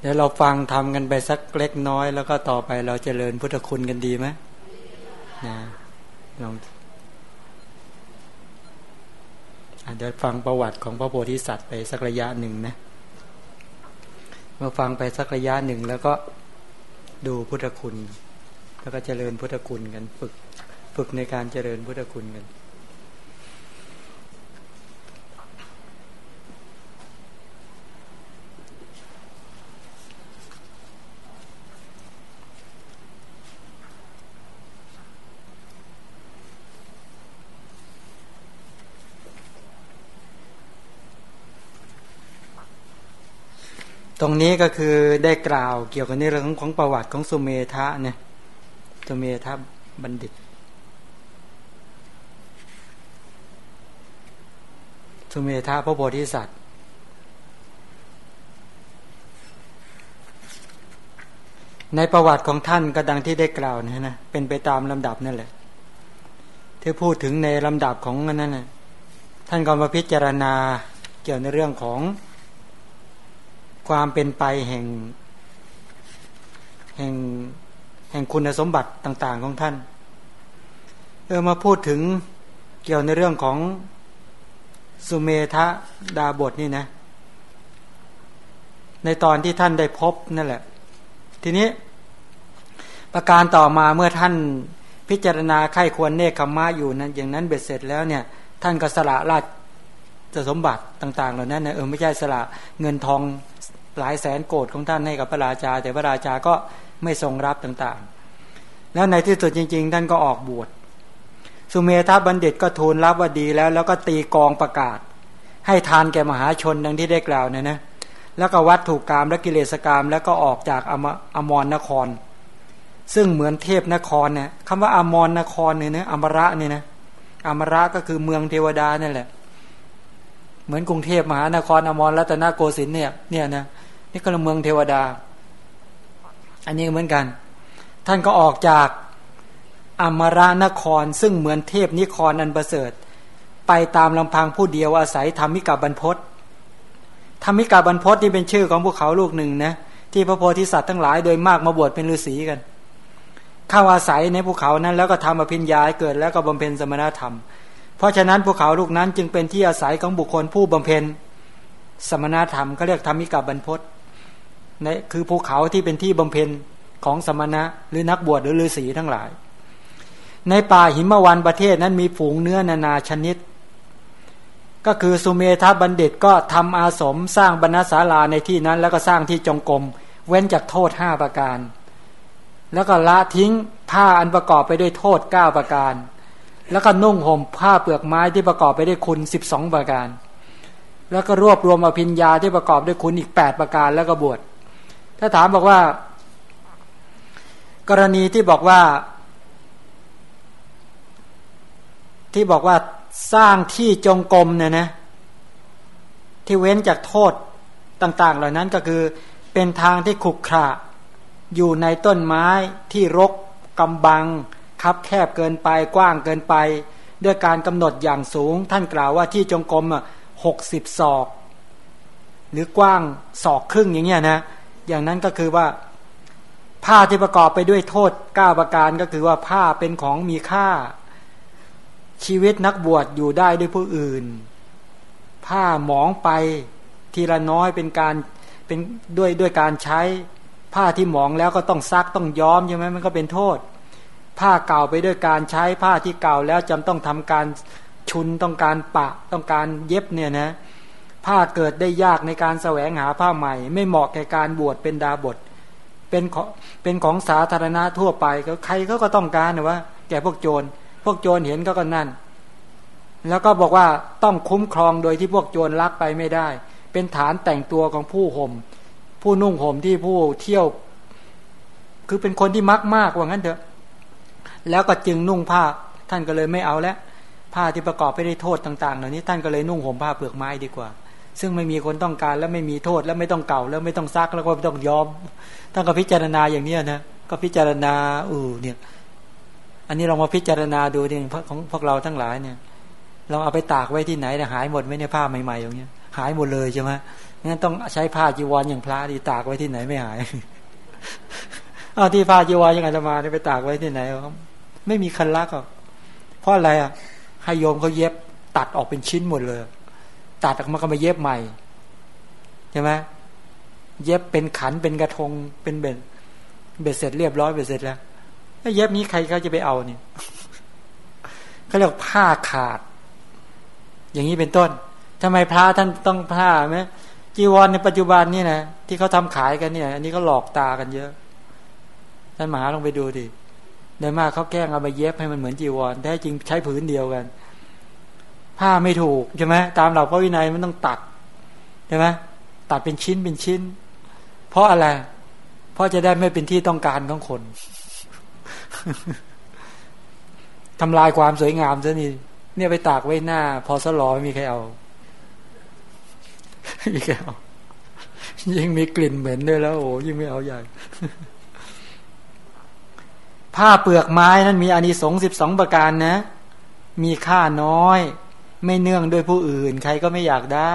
เดี๋ยวเราฟังทำกันไปสักเล็กน้อย แล้วก็ต่อไปเราจเจริญพุทธคุณกันดีไหมนะลองเดี๋ยวฟังประวัติของพระโพธิสัตว์ไปสักระยะหนึ่งนะมาฟังไปสักระยะหนึ่งแล้วก็ดูพุทธคุณ แล้วก็เจริญพุทธคุณกัน ฝึก ฝึกในการเจริญพุทธคุณกัน ตรงนี้ก็คือได้กล่าวเกี่ยวกับในเรื่องของประวัติของสุเมธะเนี่ยสุเมธะบัณฑิต สุเมธะพระโพธิสัตว์ ในประวัติของท่านก็ดังที่ได้กล่าวนะนะเป็นไปตามลำดับนั่นแหละที่พูดถึงในลำดับของนั้นนะท่านก็มาพิจารณาเกี่ยวในเรื่องของ ความเป็นไปแห่ง แห่งแห่งคุณสมบัติต่าง ๆ ของท่านเออมาพูดถึงเกี่ยวในเรื่องของสุเมธะดาบทนี่นะ ในตอนที่ท่านได้พบนั่นแหละ ทีนี้ ประการต่อมาเมื่อท่านพิจารณาไข้ควรเนคขมะอยู่นั้น อย่างนั้นเบ็ดเสร็จแล้วเนี่ย ท่านก็สละราชสมบัติต่าง ๆ เหล่านั้นนะเออไม่ใช่สละเงินทอง หลายแสนโกดของท่านให้กับพระราชา แต่พระราชาก็ไม่ทรงรับต่างๆ แล้วในที่สุดจริง ๆ ท่านก็ออกบวชสุเมธาบัณฑิตก็ทูลรับว่าดีแล้ว แล้วก็ตีกองประกาศ ให้ทานแก่มหาชนดังที่ได้กล่าวเนี่ยนะแล้วก็วัดถูกกรรมและกิเลสกรรมแล้วก็ออกจากอมอมรนคร ซึ่งเหมือนเทพนครเนี่ยคำว่าอมรนครเนี่ยนะอมระเนี่ยนะอมระก็คือเมืองเทวดานั่นแหละ เหมือนกรุงเทพมหานครอมรรัตนโกสินทร์เนี่ยเนี่ยนะ นี่ก็เมืองเทวดา อันนี้เหมือนกัน ท่านก็ออกจากอมรานครซึ่งเหมือนเทพนิครอันประเสริฐ ไปตามลำพังผู้เดียวอาศัยธรรมิกาบรรพศธรรมิกาบรรพศนี่เป็นชื่อของภูเขาลูกหนึ่งนะที่พระโพธิสัตว์ทั้งหลายโดยมากมาบวชเป็นฤาษีกัน เข้าอาศัยในภูเขานั้น แล้วก็ทำอภิญญาเกิดแล้วก็บำเพ็ญสมณธรรม เพราะฉะนั้นภูเขาลูกนั้นจึงเป็นที่อาศัยของบุคคลผู้บำเพ็ญสมณธรรมเขาเรียกธรรมิกาบรรพศ ในคือภูเขาที่เป็นที่บำเพ็ญของสมณะ หรือนักบวชหรือฤาษีทั้งหลาย ในป่าหิมวันประเทศนั้นมีฝูงเนื้อนานาชนิด ก็คือสุเมธาบัณฑิตก็ทำอาสมสร้างบรรณศาลาในที่นั้น แล้วก็สร้างที่จงกรมเว้นจากโทษห้าประการ แล้วก็ละทิ้งผ้าอันประกอบไปด้วยโทษเก้าประการ แล้วก็นุ่งห่มผ้าเปลือกไม้ที่ประกอบไปด้วยคุณสิบสองประการ แล้วก็รวบรวมอภิญญาที่ประกอบด้วยคุณอีกแปดประการแล้วก็บวช ถ้าถามบอกว่า กรณีที่บอกว่า ที่บอกว่าสร้างที่จงกรมเนี่ยนะ ที่เว้นจากโทษต่าง ๆ เหล่านั้นก็คือเป็นทางที่ขุกขระอยู่ในต้นไม้ที่รกกำบัง คับแคบเกินไปกว้างเกินไป ด้วยการกำหนดอย่างสูง ท่านกล่าวว่าที่จงกรมอะหกสิบศอก หรือกว้างศอกครึ่งอย่างเงี้ยนะ อย่างนั้นก็คือว่า ผ้าที่ประกอบไปด้วยโทษก้าประการก็คือว่าผ้าเป็นของมีค่า ชีวิตนักบวชอยู่ได้ด้วยผู้อื่น ผ้าหมองไปทีละน้อยเป็นการเป็นด้วยด้วยการใช้ ผ้าที่หมองแล้วก็ต้องซักต้องย้อมใช่ไหมมันก็เป็นโทษ ผ้าเก่าไปด้วยการใช้ผ้าที่เก่าแล้วจำต้องทำการชุนต้องการปะต้องการเย็บเนี่ยนะ ผ้าเกิดได้ยากในการแสวงหาผ้าใหม่ ไม่เหมาะแก่การบวชเป็นดาบทเป็นของเป็นของสาธารณะทั่วไปก็ใครเขาก็ต้องการนะว่าแก่พวกโจร พวกโจรเห็นก็ก็นั่น แล้วก็บอกว่าต้องคุ้มครองโดยที่พวกโจรลักไปไม่ได้ เป็นฐานแต่งตัวของผู้ห่ม ผู้นุ่งห่มที่ผู้เที่ยว คือเป็นคนที่มักมากว่างั้นเถอะ แล้วก็จึงนุ่งผ้าท่านก็เลยไม่เอาแล้วผ้าที่ประกอบไปด้วยโทษต่าง ๆ เหล่านี้ท่านก็เลยนุ่งห่มผ้าเปลือกไม้ดีกว่า ซึ่งไม่มีคนต้องการแล้วไม่มีโทษ แล้วไม่ต้องเก่า แล้วไม่ต้องซักแล้วก็ไม่ต้องยอมท่านก็พิจารณาอย่างนี้นะก็พิจารณาอูเนี่ย อันนี้เรามาพิจารณาดูเนี่ยของพวกเราทั้งหลายเนี่ยเราเอาไปตากไว้ที่ไหนเนี่หายหมดไหมเนี่ยผ้าใหม่ๆอย่างเงี้ย หายหมดเลยใช่ไหมงั้นต้องใช้ผ้าจีวรอย่างพระดีตากไว้ที่ไหนไม่หายเอาที่ผ้าจีวรยังไงจะมาไปตากไว้ที่ไหนครับไม่มีคันลักอะเพราะอะไรอะให้โยมเขาเย็บตัดออกเป็นชิ้นหมดเลย ตัดออกมาก็มาเย็บใหม่ใช่ไหมเย็บเป็นขันเป็นกระทงเป็นเบ็ดเบ็ดเสร็จเรียบร้อยเบ็ดเสร็จแล้วถ้าเย็บนี้ใครเขาจะไปเอาเนี่ยเขาเรียกผ้าขาด อย่างนี้เป็นต้นทำไมพระท่านต้องผ้าไหมจีวรในปัจจุบันนี่นะที่เขาทำขายกันเนี่ย อันนี้ก็หลอกตากันเยอะ ท่านมหาลองไปดูดิโดยมากเขาแกล้งเอาไปเย็บให้มันเหมือนจีวรแท้จริงใช้ผืนเดียวกัน ผ้าไม่ถูกใช่ไหมตามหลักพระวินัยมันต้องตัดใช่ไหมตัดเป็นชิ้นเป็นชิ้น เพราะอะไร เพราะจะได้ไม่เป็นที่ต้องการของคนทำลายความสวยงามซะนี่เนี่ยไปตากไว้หน้า พอสลอไม่มีใครเอามีใครเอายิ่งมีกลิ่นเหม็นด้วยแล้ว โอ้ยิ่งไม่เอาใหญ่ผ้าเปลือกไม้นั้นมีอานิสงส์สิบสองประการนะ มีค่าน้อย ไม่เนื่องด้วยผู้อื่น ใครก็ไม่อยากได้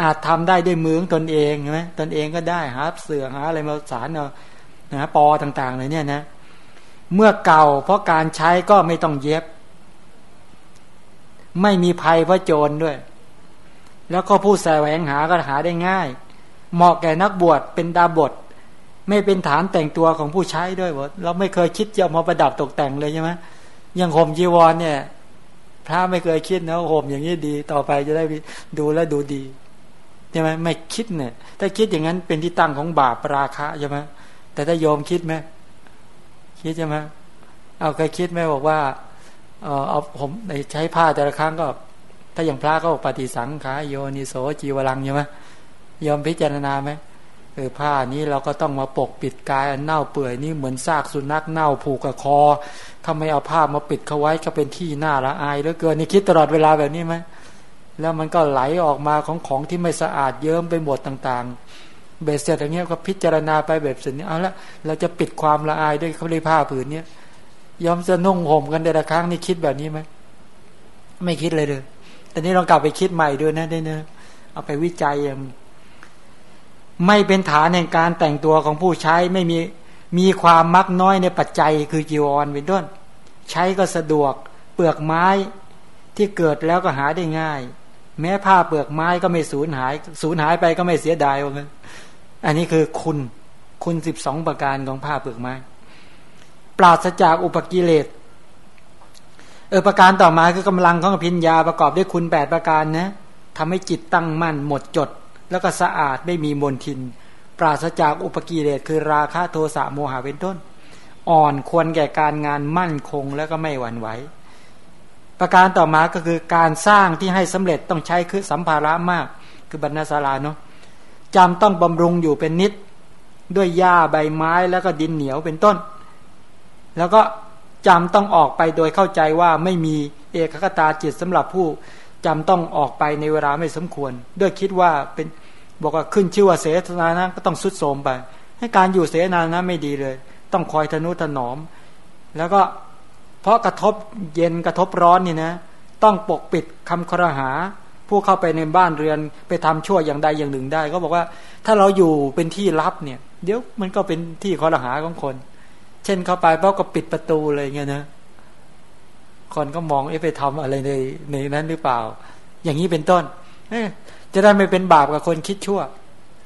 อาจทำได้ด้วยมือตนเองใช่ไหมตนเองก็ได้หาเสือหาอะไรมาสารเนาะนะปอต่างๆเลยเนี่ยนะ เมื่อเก่าเพราะการใช้ก็ไม่ต้องเย็บ ไม่มีภัยเพราะโจรด้วย แล้วก็ผู้แสวงหาก็หาได้ง่าย เหมาะแก่นักบวชเป็นดาบท ไม่เป็นฐานแต่งตัวของผู้ใช้ด้วยบทเราไม่เคยคิดจะมาประดับตกแต่งเลยใช่ไหมอยังห่มจีวรเนี่ย พระไม่เคยคิดนะห่มอย่างนี้ดีต่อไปจะได้ดูแลดูดีใช่ไหมไม่คิดเนี่ยถ้าคิดอย่างนั้นเป็นที่ตั้งของบาปราคะใช่ไหมแต่ถ้าโยมคิดไหมคิดใช่ไหมเอาเคยคิดไหมบอกว่าเออเอาผมใช้ผ้าแต่ละครั้งก็ ถ้าอย่างพระก็ปฏิสังขายโยนิโสจีวรังใช่ไหมยอมพิจารณาไหม เออผ้านี้เราก็ต้องมาปกปิดกายอันเน่าเปื่อยนี่เหมือนซากสุนัขเน่าผูกกับคอทำไมเอาผ้ามาปิดเขาไว้ก็เป็นที่หน้าละอายเหลือเกินนี่คิดตลอดเวลาแบบนี้ไหมแล้วมันก็ไหลออกมาของของที่ไม่สะอาดเยิ้มไปหมดต่างๆ เบสเสร็จอย่างเงี้ยก็พิจารณาไปแบบสินี้เอาละเราจะปิดความละอายด้วยเขาเลยผ้าผืนเนี้ยยอมจะนุ่งห่มกันแต่ละครั้งนี่คิดแบบนี้ไหมไม่คิดเลยเลยแต่นี้ลองกลับไปคิดใหม่ด้วยนะได้เนอะเอาไปวิจัยอย่าง ไม่เป็นฐานแห่งการแต่งตัวของผู้ใช้ไม่มีมีความมักน้อยในปัจจัยคือจีวรเป็นต้นใช้ก็สะดวก เปลือกไม้ที่เกิดแล้วก็หาได้ง่าย แม้ผ้าเปลือกไม้ก็ไม่สูญหายสูญหายไปก็ไม่เสียดายว่างั้นอันนี้คือคุณคุณสิบสองประการของผ้าเปลือกไม้ ปราศจากอุปกิเลสเออประการต่อมาคือกำลังของพิญญาประกอบด้วยคุณแปดประการนะทำให้จิตตั้งมั่นหมดจด แล้วก็สะอาดไม่มีมลทิน ปราศจากอุปกิเลสคือราคะโทสะโมหะเป็นต้น อ่อนควรแก่การงานมั่นคงแล้วก็ไม่หวั่นไหวประการต่อมาก็คือการสร้างที่ให้สำเร็จต้องใช้คือสัมภาระมาก คือบรรณาศาลาเนาะจำต้องบำรุงอยู่เป็นนิดด้วยหญ้าใบไม้แล้วก็ดินเหนียวเป็นต้น แล้วก็จำต้องออกไปโดยเข้าใจว่าไม่มีเอกคตาจิตสำหรับผู้จำต้องออกไปในเวลาไม่สมควร ด้วยคิดว่าเป็น บอกว่าขึ้นชื่อว่าเสนานะก็ต้องสุดโทมไป ให้การอยู่เสนานะไม่ดีเลย ต้องคอยทนุถนอม แล้วก็เพราะกระทบเย็นกระทบร้อนนี่นะ ต้องปกปิดคำครหา ผู้เข้าไปในบ้านเรือนไปทำชั่วอย่างใดอย่างหนึ่งได้ ก็บอกว่าถ้าเราอยู่เป็นที่ลับเนี่ย เดี๋ยวมันก็เป็นที่ครหาของคน เช่นเข้าไปเพราะก็ปิดประตูเลยเงี้ยนะคนก็มองเอ๊ะไปทำอะไรในในนั้นหรือเปล่า อย่างนี้เป็นต้นเอ๊ จะได้ไม่เป็นบาปกับคนคิดชั่ว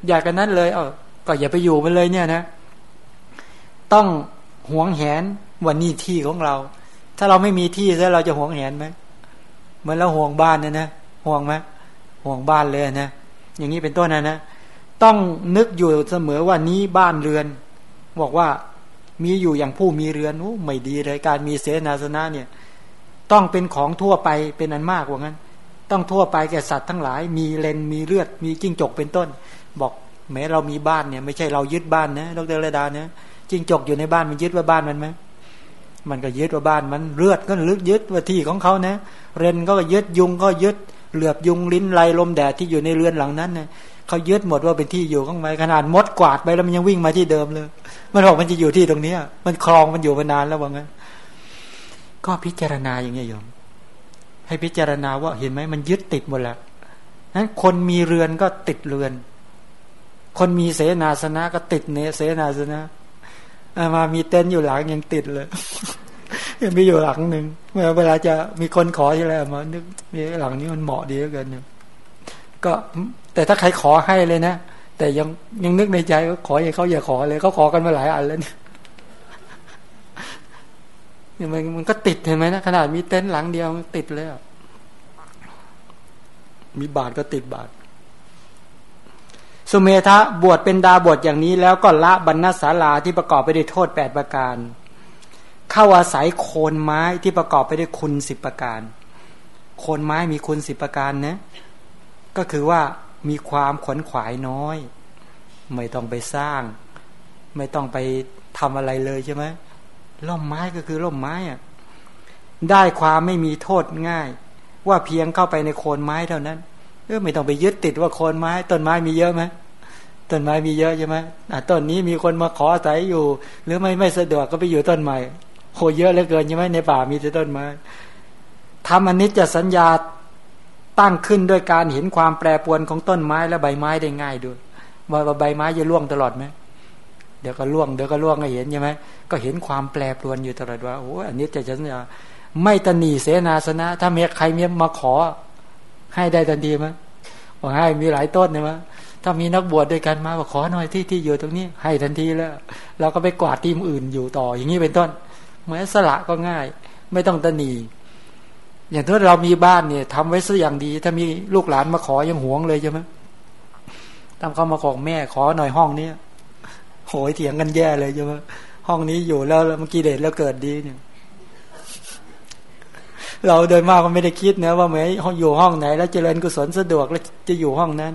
อยากกันนั้นเลย เออก็อย่าไปอยู่มันเลยเนี่ยนะ ต้องหวงแหนวันนี้ที่ของเรา ถ้าเราไม่มีที่แล้วเราจะหวงแหนไหมเหมือนเราห่วงบ้านนะนะห่วงไหมห่วงบ้านเลยนะอย่างนี้เป็นต้นนะนะต้องนึกอยู่เสมอว่านี้บ้านเรือน บอกว่ามีอยู่อย่างผู้มีเรือนโอ้ไม่ดีเลยการมีเสนาสนะเนี่ย ต้องเป็นของทั่วไปเป็นอันมากว่างั้น ต้องทั่วไปแก่สัตว์ทั้งหลาย มีเลนมีเลือดมีจิ้งจกเป็นต้น บอกแม้เรามีบ้านเนี่ย ไม่ใช่เรายึดบ้านนะดรเรดาเนี่ยจิ้งจกอยู่ในบ้านมันยึดว่าบ้านมันไหมมันก็ยึดว่าบ้านมันเลือดก็ลึกยึดว่าที่ของเขานะเรนก็ยึดยุงก็ยึดเหลือบยุงลิ้นไลลมแดดที่อยู่ในเรือนหลังนั้นนะเขายึดหมดว่าเป็นที่อยู่ของมันขนาดมดกวาดไปแล้วมันยังวิ่งมาที่เดิมเลย มันบอกมันจะอยู่ที่ตรงนี้มันคลองมันอยู่มานานแล้วว่างั้นก็พิจารณาอย่างเงี้ยโยม ให้พิจารณาว่าเห็นไหมมันยึดติดหมดแล้วนั้นคนมีเรือนก็ติดเรือน คนมีเสนาสนะก็ติดเนเสนาสนะมามีเต็นท์อยู่หลังยังติดเลยยังมีอยู่หลังหนึ่งเมื่อเวลาจะมีคนขอใช่ไหมมานึกมีหลังนี้มันเหมาะดีเหลือเกินก็แต่ถ้าใครขอให้เลยนะแต่ยังยังนึกในใจว่าขออย่าเขาอย่าขอเลยเขาขอกันมาหลายอันแล้วเนี่ย เนี่ยมันมันก็ติดเห็นไหมนะขนาดมีเต็นท์หลังเดียวติดเลยมีบาทก็ติดบาท สุเมธะบวชเป็นดาบทอย่างนี้ แล้วก็ละบรรณศาลาที่ประกอบไปด้วยโทษแปดประการ เข้าอาศัยโคนไม้ที่ประกอบไปด้วยคุณสิบประการ โคนไม้มีคุณสิบประการนะ ก็คือว่ามีความขวนขวายน้อย ไม่ต้องไปสร้าง ไม่ต้องไปทำอะไรเลยใช่ไหม ล่มไม้ก็คือล่มไม้อะได้ความไม่มีโทษง่าย ว่าเพียงเข้าไปในโคนไม้เท่านั้นเออไม่ต้องไปยึดติดว่าโคนไม้ ต้นไม้มีเยอะไหมต้นไม้มีเยอะใช่ไหมต้นนี้มีคนมาขออาศัยอยู่ หรือไม่ไม่สะดวกก็ไปอยู่ต้นใหม่โหเยอะเหลือเกินใช่ไหมในป่ามีแต่ต้นไม้ทำอนนี้จะสัญญาตั้งขึ้นด้วยการเห็นความแปรปรวนของต้นไม้และใบไม้ได้ง่ายด้วยว่าใบไม้จะร่วงตลอดไหม ดี๋ยวก็ร่วงเดี๋ยวก็ร่วงก็เห็นใช่ไหมก็เห็นความแปรปรวนอยู่ตลอดว่าโอ้อันนี้จะสัญญาไม่ตนีเสนาสนะ ถ้ามีใครมีมาขอ ให้ได้ทันทีไหมบอกให้มีหลายต้นใช่ไหมถ้ามีนักบวชด้วยกันมาบอกขอหน่อยที่ที่อยู่ตรงนี้ ให้ทันทีแล้วเราก็ไปกวาดทีมอื่นอยู่ต่อ อย่างนี้เป็นต้นเหมือนสละก็ง่าย ไม่ต้องตนีอย่างถ้าเรามีบ้านเนี่ยทำไว้ซะอย่างดี ถ้ามีลูกหลานมาขอยังหวงเลยใช่ไหมตามเขามาขอแม่ขอหน่อยห้องเนี้ย ยเถียงกันแย่เลยใช่ไหมห้องนี้อยู่แล้วเมื่อกี้เด็ดแล้วเกิดดีเนี่ยเราโดยมากก็ไม่ได้คิดนะว่าเมื่ออยู่ห้องไหน แล้วเจริญกุศลสะดวกแล้วจะอยู่ห้องนั้น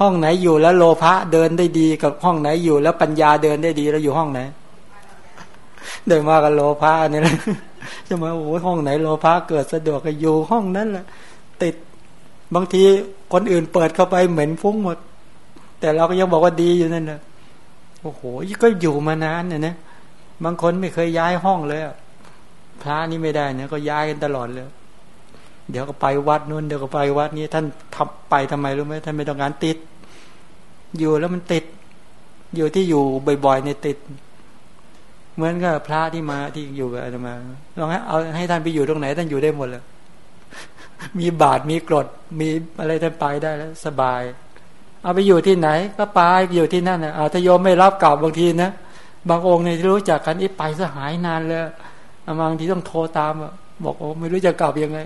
ห้องไหนอยู่แล้วโลภะเดินได้ดีกับห้องไหนอยู่ แล้วปัญญาเดินได้ดีแล้วอยู่ห้องไหนโดยมากกับโลภะนี่แหละใช่ไหมโอ้ยห้องไหนโลภะเกิดสะดวกก็อยู่ห้องนั้นแหละติดบางทีคนอื่นเปิดเข้าไปเหม็นฟุ้งหมด แต่เราก็ยังบอกว่าดีอยู่นั่นนะ โอ้โหก็อยู่มานานเนี่ยนะบางคนไม่เคยย้ายห้องเลยพระนี่ไม่ได้เนี่ยก็ย้ายกันตลอดเลย เดี๋ยวก็ไปวัดนู้นเดี๋ยวก็ไปวัดนี้ ท่านทาไปทำไมรู้ไหมท่านไม่ต้องการติด อยู่แล้วมันติด อยู่ที่อยู่บ่อยๆในติด เหมือนกับพระที่มาที่อยู่กับอาตมาลองให้เอาให้ท่านไปอยู่ตรงไหนท่านอยู่ได้หมดเลยมีบาทมีกรดมีอะไรท่านไปได้แล้ว สบาย เอาไปอยู่ที่ไหน ก็ไปอยู่ที่นั่นนะถ้าโยมไม่รับกลับบางทีนะบางองค์เนี่ยรู้จักกันอีไปสหายนานเลยบางทีต้องโทรตาม บอกโอ้ไม่รู้จะกลับยังไง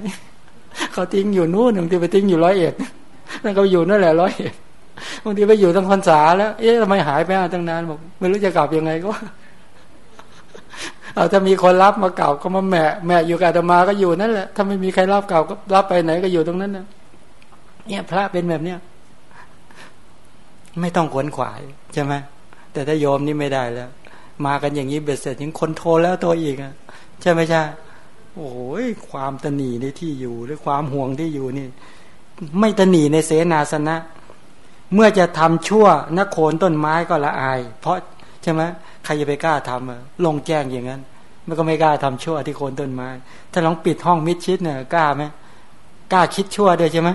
เขาทิ้งอยู่นู่นบางทีไปทิ้งอยู่ร้อยเอ็ดนั่นก็อยู่นั่นแหละร้อยเอ็ดบางทีไปอยู่ตั้งพรรษาแล้ว เอ๊ะทำไมหายไปตั้งนานบอก ไม่รู้จะกลับยังไงก็เอาถ้ามีคนรับมาเก่าก็มาแม่แม่อยู่กับธรรมาก็อยู่นั่นแหละถ้าไม่มีใครรับเก่าก็รับไปไหนก็อยู่ตรงนั้นนะเนี่ย พระเป็นแบบเนี้ย ไม่ต้องขวนขวายใช่ไหมแต่ถ้าโยมนี่ไม่ได้แล้ว มากันอย่างนี้เบ็ดเสร็จถึงคนโทรแล้วตัวอีกอะใช่ไหมใช่โอ้ยความตนีในที่อยู่หรือความห่วงที่อยู่นี่ ไม่ตนีในเสนาสนะ เมื่อจะทำชั่วนักโคนต้นไม้ก็ละอาย เพราะใช่ไหมใครจะไปกล้าทำอะลงแจ้งอย่างนั้นมันก็ไม่กล้าทำชั่วที่โคนต้นไม้ ถ้าลองปิดห้องมิดชิดเนี่ยกล้าไหมกล้าคิดชั่วด้วยใช่ไหม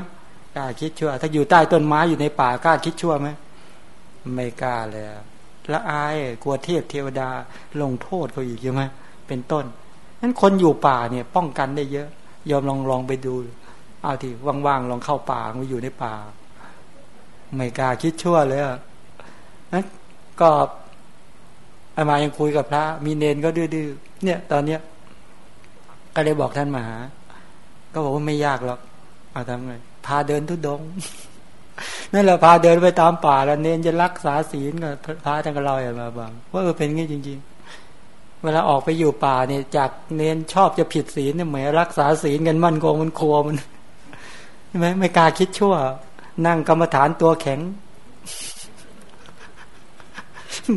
กล้าคิดชั่ว ถ้าอยู่ใต้ต้นไม้อยู่ในป่ากล้าคิดชั่วไหม ไม่กล้าเลยละอายกลัวเทพเทวดาลงโทษเขาอีกใช่ไหมเป็นต้นนั้นคนอยู่ป่าเนี่ย ป้องกันได้เยอะ ยอมลองลองไปดู เอาที่ว่างๆลองเข้าป่ามาอยู่ในป่า ไม่กล้าคิดชั่วเลยอะนั้นก็อามายังคุยกับพระ มีเนนก็ดื้อๆเนี่ย ตอนเนี้ยก็เลยบอกท่านมหา ก็บอกว่าไม่ยากหรอกเอาทำไงพาเดินทุดง นั่นแหละพาเดินไปตามป่าแล้วเน้นจะรักษาศีลกับพระท่านก็เล่าอย่างมาบางว่าเออเป็นงี้จริง ๆ เวลาออกไปอยู่ป่าเนี่ยจากเน้นชอบจะผิดศีลเนี่ยเหมือนรักษาศีลกันมั่นคงมันครัวมันใช่ไหมไม่กล้าคิดชั่ว นั่งกรรมฐานตัวแข็ง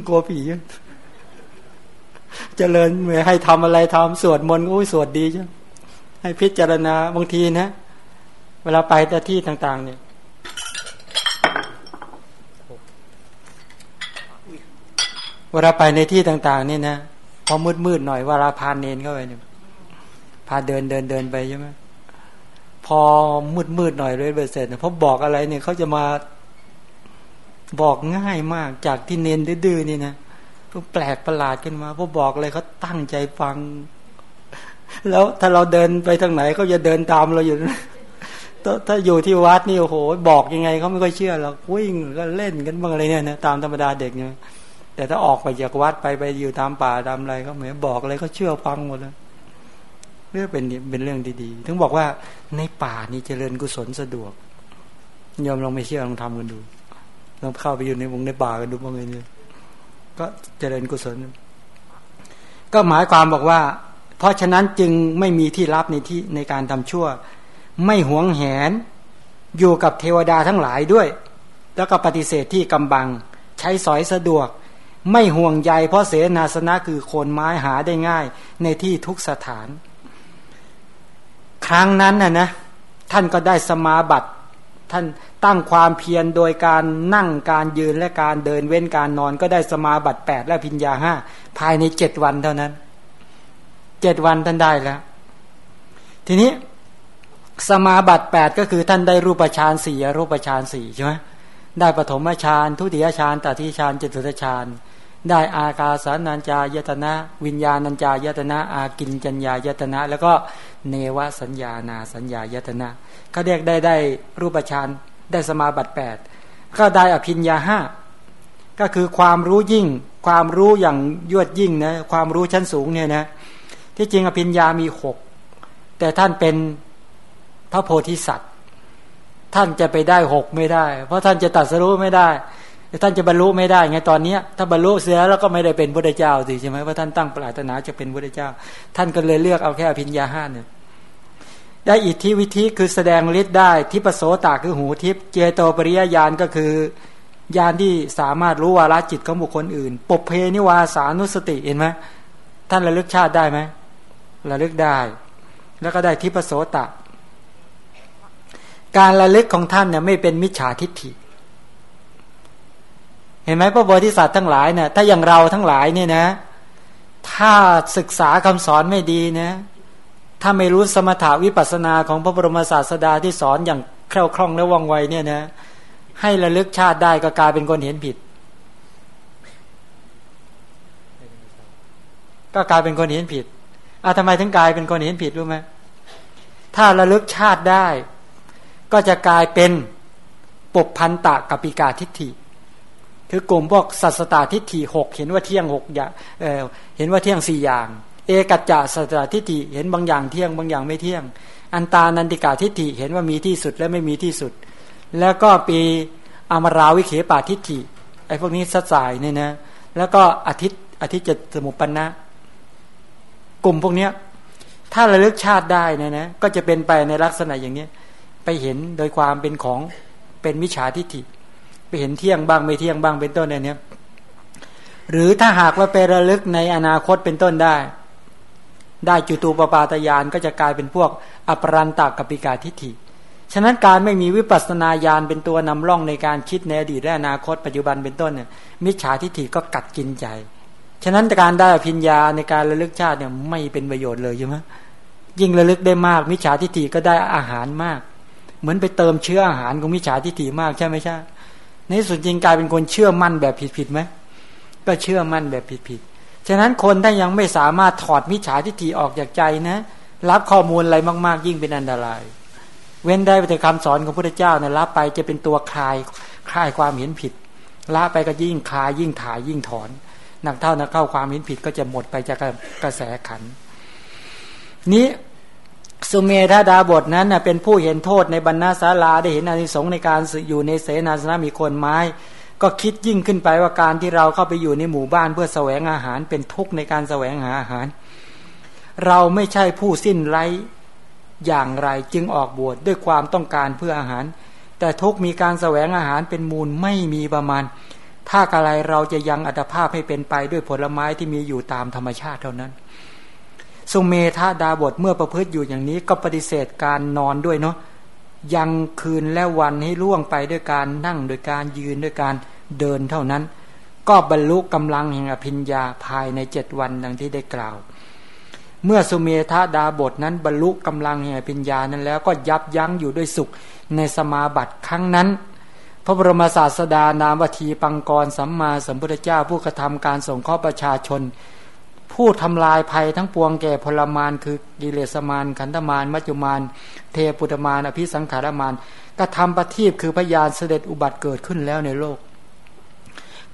กลัวผีจเจริญเหมือนให้ทำอะไรทำสวดมนต์โอ้ยสวดดีใช่ให้พิจารณาบางทีนะ เวลาไปแต่ที่ต่าง ๆ เนี่ย เวลาไปในที่ต่างๆนี่นะพอมืดมืดหน่อยเวลาพาเนนเข้าไปเนี่ยพาเดินเดินเดินไปใช่ไหมพอมืดมืดหน่อยเลยเบสเสร็จเพราะบอกอะไรเนี่ยเขาจะมาบอกง่ายมากจากที่เนนดื้อนี่นะก็แปลกประหลาดขึ้นมาพอบอกอะไรเขาตั้งใจฟัง แล้วถ้าเราเดินไปทางไหนเขาจะเดินตามเราอยู่ถ้าอยู่ที่วัดนี่โอ้โห บอกยังไงเขาไม่ค่อยเชื่อเราวิ่งก็เล่นกันบ้างอะไรเนี่ยนะตามธรรมดาเด็กเนี่ย แต่ถ้าออกไปจากวัดไปไปอยู่ตามป่าตามอะไรเขาเหมือนบอกอะไรเขาเชื่อฟังหมดเลยเรื่องเป็นเป็นเรื่องดีๆ ถึงบอกว่าในป่านี่เจริญกุศลสะดวกยอมลองไม่เชื่อลองทำกันดูลองเข้าไปอยู่ในวงในป่ากันดูบ้างเลยเนี่ยก็เจริญกุศล ก็หมายความบอกว่า เพราะฉะนั้นจึงไม่มีที่รับในที่ในการทำชั่ว ไม่หวงแหน อยู่กับเทวดาทั้งหลายด้วย แล้วก็ปฏิเสธที่กำบัง ใช้สอยสะดวก ไม่ห่วงใยเพราะเสนาสนะคือโคนไม้หาได้ง่าย ในที่ทุกสถาน ครั้งนั้นน่ะนะท่านก็ได้สมาบัติ ท่านตั้งความเพียรโดยการนั่งการยืนและการเดินเว้นการนอน ก็ได้สมาบัติแปดและพิญญาห้าภายในเจ็ดวันเท่านั้นเจ็ดวันท่านได้แล้ว ทีนี้สมาบัติแปดก็คือท่านได้รูปฌานสี่รูปฌานสี่ใช่ไหมได้ปฐมฌานทุติยฌานตติฌานจตุตฌาน ได้อากาสานัญจายตนะ วิญญาณัญจายตนะ อากินจัญญายตนะ แล้วก็เนวสัญญานาสัญญายตนะเขาเรียกได้ได้รูปฌานได้สมาบัติแปดก็ได้อภิญญาห้าก็คือความรู้ยิ่ง ความรู้อย่างยวดยิ่งนะความรู้ชั้นสูงเนี่ยนะที่จริงอภิญญามีหกแต่ท่านเป็นพระโพธิสัตว์ ท่านจะไปได้หกไม่ได้ เพราะท่านจะตัดสรู้ไม่ได้ ท่านจะบรรลุไม่ได้ไงตอนนี้ถ้าบรรลุเสียแล้วก็ไม่ได้เป็นพระเจ้าสิใช่ไหมเพราะท่านตั้งปรารถนาจะเป็นพระเจ้า ท่านก็เลยเลือกเอาแค่อภิญญาห้าเนี่ยได้อิทธิวิธีคือแสดงฤทธิ์ได้ทิปโสตาคือหูทิพเจโตปริยญาณก็คือญาณที่สามารถรู้วาระจิตของบุคคลอื่น ปบเพนิวาสานุสติเห็นไหมท่านระลึกชาติได้ไหมระลึกได้ แล้วก็ได้ทิปโสตะ การระลึกของท่านเนี่ยไม่เป็นมิจฉาทิฏฐิ เห็นไหมพระโพธิสัตว์ทั้งหลายเนี่ยถ้าอย่างเราทั้งหลายเนี่ยนะ ถ้าศึกษาคำสอนไม่ดีนะถ้าไม่รู้สมถาวิปัสนาของพระบรมศาสดาที่สอนอย่างแคล่วคล่องและว่องไวเนี่ยนะ ให้ระลึกชาติได้ก็กลายเป็นคนเห็นผิด ก็กลายเป็นคนเห็นผิดอะทำไมถึงกลายเป็นคนเห็นผิดรู้ไหมถ้าระลึกชาติได้ ก็จะกลายเป็นปบพันตะกับปิกาทิฏฐิ คือกลุ่มพวกสัสตาทิฏฐิหกเห็นว่าเที่ยงหกอย่างเเห็นว่าเที่ยงสี่อย่าง เอกัจจะสัตทิฏฐิเห็นบางอย่างเที่ยงบางอย่างไม่เที่ยง อันตานันติกาทิฏฐิเห็นว่ามีที่สุดและไม่มีที่สุด แล้วก็ปีอมราวิเขปาทิฏฐิไอ้พวกนี้สัสายเนี่ยนะแล้วก็อาทิตย์อาทิตย์จะสมุปปนะกลุ่มพวกเนี้ยถ้าระลึกชาติได้นะนะก็จะเป็นไปในลักษณะอย่างเนี้ยไปเห็นโดยความเป็นของเป็นมิจฉาทิฏฐิ เห็นเที่ยงบ้างไม่เที่ยงบ้างเป็นต้นเนี่ยหรือถ้าหากว่าไประลึกในอนาคตเป็นต้นได้ ได้จุตูปปาตยานก็จะกลายเป็นพวกอปรันตากับปิกาทิฏฐิฉะนั้นการไม่มีวิปัสนาญาณเป็นตัวนำร่องในการคิดในอดีตและอนาคตปัจจุบันเป็นต้นเนี่ยมิจฉาทิฏฐิก็กัดกินใจ ฉะนั้นการได้อภิญญาในการระลึกชาติเนี่ยไม่เป็นประโยชน์เลยใช่ไหมยิ่งระลึกได้มากมิจฉาทิฏฐิก็ได้อาหารมาก เหมือนไปเติมเชื้ออาหารของมิจฉาทิฏฐิมากใช่ไหมใช่ ในสุดจริงกลายเป็นคนเชื่อมั่นแบบผิดๆไหมก็เชื่อมั่นแบบผิดๆฉะนั้นคนถ้ายังไม่สามารถถอดมิจฉาทิฏฐิออกจากใจนะ รับข้อมูลอะไรมาก ๆ ยิ่งเป็นอันตราย เว้นได้แต่คำสอนของพระเจ้านะรับไปจะเป็นตัวคลายคลายความเห็นผิดละไปก็ยิ่งคลายยิ่งถ่ายยิ่งถอนหนักเท่านักเข้าความเห็นผิดก็จะหมดไปจากกระแสขันนี้ สุเมธาดาบทนั้นเป็นผู้เห็นโทษในบรรณาศาลาได้เห็นอานิสงส์ในการอยู่ในเสนาสนะมีคนไม้ ก็คิดยิ่งขึ้นไปว่าการที่เราเข้าไปอยู่ในหมู่บ้านเพื่อแสวงอาหารเป็นทุกข์ในการแสวงหาอาหาร เราไม่ใช่ผู้สิ้นไร้อย่างไรจึงออกบวชดด้วยความต้องการเพื่ออาหาร แต่ทุกมีการแสวงอาหารเป็นมูลไม่มีประมาณ ถ้าอะไรเราจะยังอัตภาพให้เป็นไปด้วยผลไม้ที่มีอยู่ตามธรรมชาติเท่านั้น สุเมธาดาบทเมื่อประพฤติอยู่อย่างนี้ก็ปฏิเสธการนอนด้วยเนาะยังคืนและวันให้ล่วงไปด้วยการนั่งโดยการยืนด้วยการเดินเท่านั้น ก็บรรลุกำลังแห่งอภิญญาภายในเจ็ดวันดังที่ได้กล่าว เมื่อสุเมธาดาบทนั้นบรรลุกำลังแห่ปัญญานั้นแล้วก็ยับยั้งอยู่ด้วยสุขในสมาบัติครั้งนั้น พระบรมศาสดานามวทีปังกรสัมมาสัมพุทธเจ้าผู้กระทำการส่งข้อประชาชน ผู้ทำลายภัยทั้งปวงแก่พลมานคือกิเลสมานขันธมานมัจจุมาน เทปุตมานอภิสังขารมานกระทำประทีปคือพยานเสด็จอุบัติเกิดขึ้นแล้วในโลก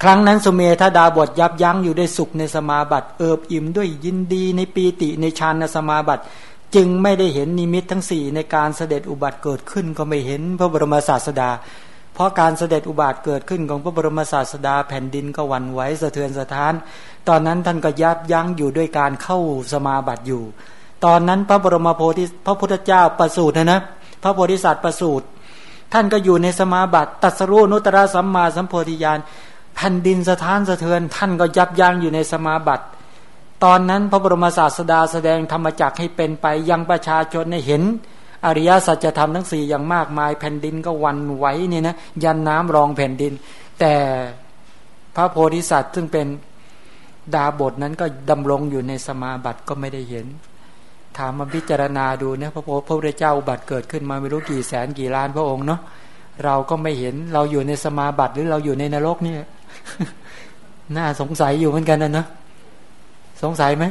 ครั้งนั้นสุเมธาดาบทยับยั้งอยู่ได้สุขในสมาบัติ เอิบอิ่มด้วยยินดีในปีติในฌานสมาบัติ จึงไม่ได้เห็นนิมิตทั้งสี่ในการเสด็จอุบัติเกิดขึ้นก็ไม่เห็นพระบรมศาสดา ราะการเสด็จอุบัติเกิดขึ้นของพระบรมศาสดาแผ่นดินก็วันไหวสะเทือนสะท้าน ตอนนั้นท่านก็ยับยั้งอยู่ด้วยการเข้าสมาบัติอยู่ ตอนนั้นพระบรมโพธิพระพุทธเจ้าประสูตินะนะพระโพธิสัตว์ประสูติท่านก็อยู่ในสมาบัติตัสรู้นุตระสัมมาสัมโพธิญาณแผ่นดินสถานสะเทือน ท่านก็ยับยั้งอยู่ในสมาบัติ ตอนนั้นพระบรมศาสดาแสดงธรรมจักให้เป็นไปยังประชาชนในเห็น อริยสัจธรรมทั้งสี่อย่างมากมายแผ่นดินก็วันไหวนี่นะยันน้ำรองแผ่นดิน แต่พระโพธิสัตว์ซึ่งเป็นดาบทนั้นก็ดำรงอยู่ในสมาบัติก็ไม่ได้เห็น ถามมาพิจารณาดูเนี่ยพระพระพุทธเจ้าบัติเกิดขึ้นมาไม่รู้กี่แสนกี่ล้านพระองค์เนาะเราก็ไม่เห็นเราอยู่ในสมาบัติหรือเราอยู่ในนรกเนี่ยน่าสงสัยอยู่เหมือนกันนะเนาะสงสัยไหม